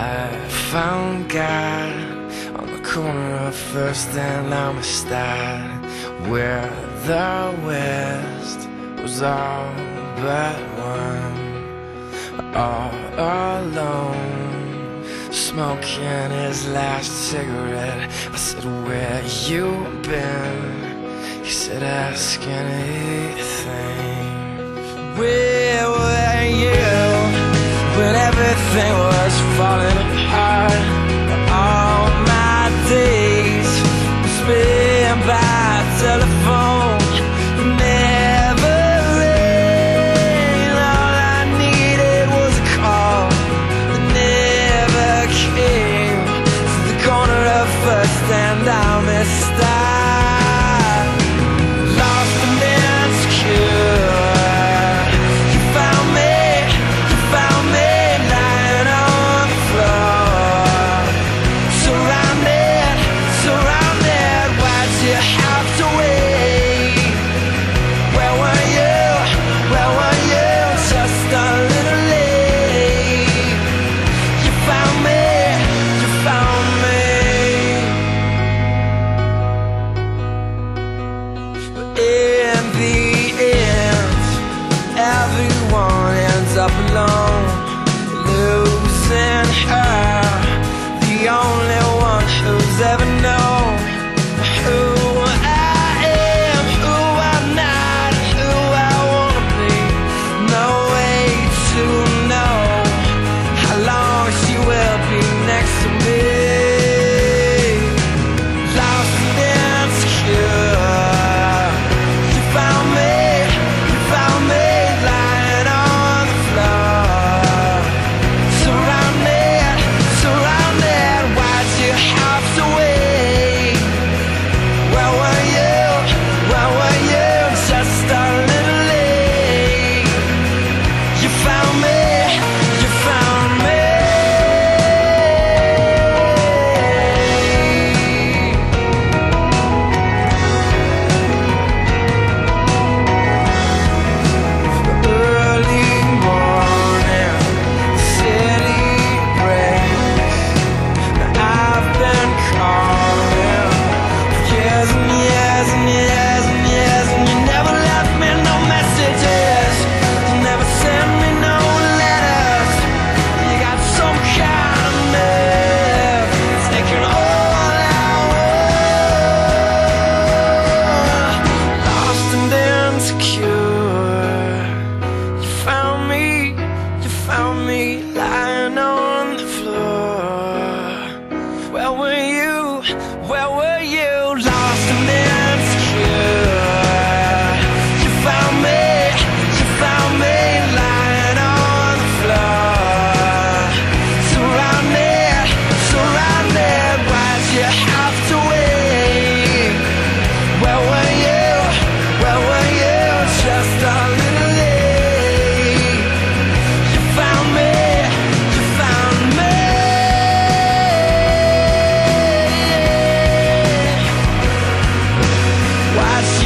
I found God on the corner of First and Amistad, where the West was all but one, all alone, smoking his last cigarette. I said, Where you been? He said, Ask anything. Where were you when everything was? telephone never rang. All I needed was a call that never came. To the corner of first and I missed. love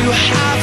you have